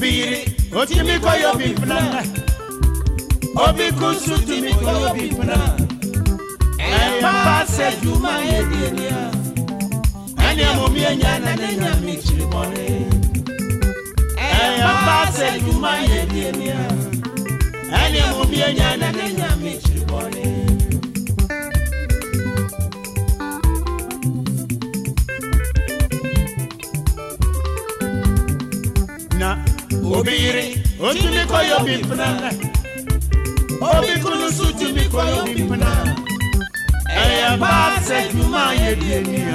Oti ubiri otimi koyobi pna obi kusutumi koyobi pna ɛyɔnpasɛ juma yedienia ɛniamomienyana nenyamitsirimɔne ɛyɔnpasɛ juma yedienia ɛniamomienyana nenyamitsirimɔne. obiri obi koyo bipna obikunu su tumi koyo bipna ɛyɛ baa sɛ dwuma yɛ dienia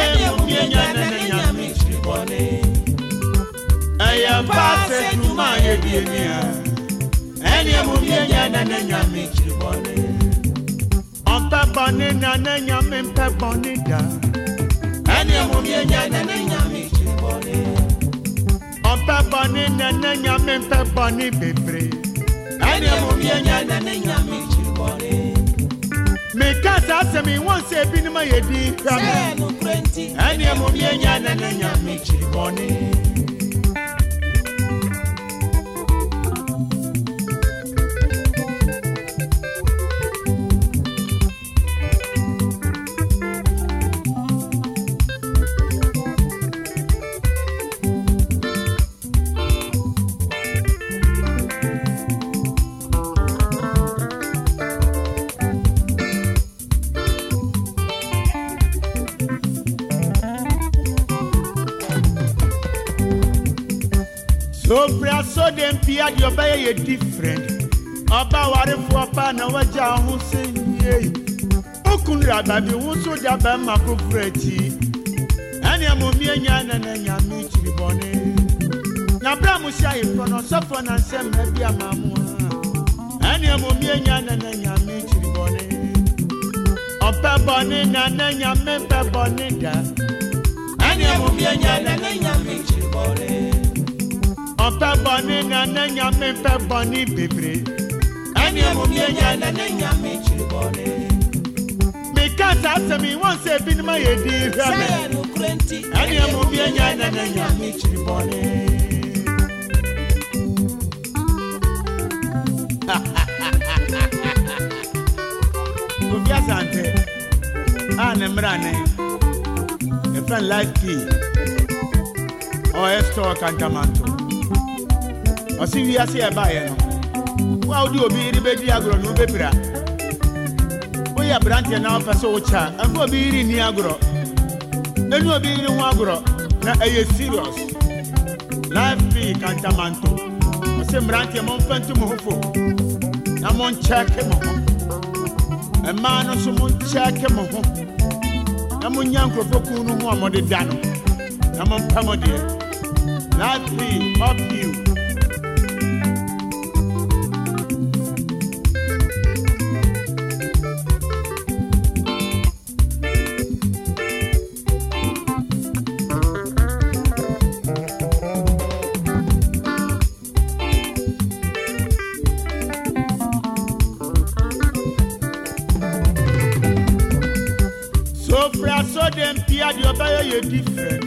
ɛyɛ mienya nɛnɛ nyame kyiri bɔne ɛyɛ baa sɛ dwuma yɛ dienia ɛyɛ mienya nɛnɛ nyame kyiri bɔne ɔpɛ bɔne na ne nyame mpɛ bɔne da ɛyɛ mienya nɛnɛ nyame nya ne nyame mpɛ bɔne bebree ɛne mmomyɛ nya na ne nyame kyi bɔne meka saa asɛm yi wɔn sɛ ebinom ayɛ din hwɛ me ɛne mmomyɛ nya na ne nyame kyi bɔne sobra so de mpia deɛ ɔbɛyɛ yɛ different ɔba awarefoɔ paa na wagya ho sɛ yie wokunu raba bi wo so de abɛma koforo akyi ɛne mmomie nya nana nyame kyiri bɔne na berɛ a mohyɛ ayeforɔ no ɔsɔfoɔ nansɛmmra bi ama mo a ɛne mmomie nya nana nyame kyiri bɔne ɔpɛ bɔne nana nyame pɛ bɔne da ọpẹ bọ ní na ne nyame pẹ bọ ní bebree ẹni ẹmu mi enya na ne nyame kyiri bọ ní. mi ká sáà sẹ́mi wọ́n sẹ́ ebi ni ma yẹ di rẹ́ mi. sẹ́yẹ̀ ló kúrẹ́ ntí ẹni ẹmu mi enya na ne nyame kyiri bọ ní. obi asante a ne mmerɛ ane efɛn life key ɔyɛ store kantamanto ɔsi wiase ɛbaayɛ no wa wodi obi yiri bedi agorɔ na wobɛpira woyɛ aberanteɛ na wopɛ sɛ wokya ɛmfa obi yiri ni agorɔ ɛnu obi yiri ho agorɔ na ɛyɛ serious life bi kantamanto ɔsi mmeranteɛ mɔmfa nto mo ho fo na monkyɛɛke mo ho mmaa no nso monkyɛɛke mo ho na monya nkurɔfokuw no ho a mɔde da no na mompa mo deɛ life be up you so dem pia di ọba yẹ yẹ different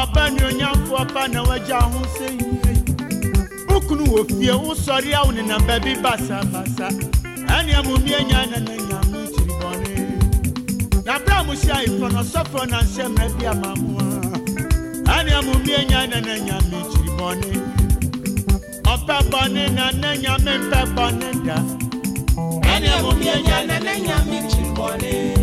ọba ni onyanfo ọba na wagya ho sẹ yie bukunu wọ fie wosọre awo nenam baabi basabasa ẹni ẹmu mi enya nana nyame kyiri bọne na bere mo hyia ifọ na ọsọfọ na nhyɛ mmerɛ bi ama mo a ẹni ẹmu mi enya nana nyame kyiri bọne ọpẹ bọne nana nyame mpẹ bọne da ẹni ẹmu mi enya nana nyame kyiri bọne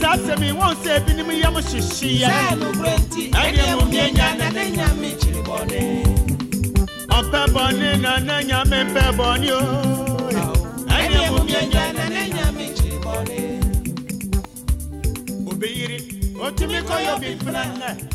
saa sɛmi wɔn sɛ ebinom yam hyehyeɛ sɛ nokorɛ nti ɛdeɛ mu mienya na ne nyame kyiri bɔne oh. ɔpɛ bɔne na ne nyame pɛ bɔne o ɛdeɛ mu mienya na ne nyame kyiri bɔne obɛyiri otumi kɔyɛ obi mfenannɛ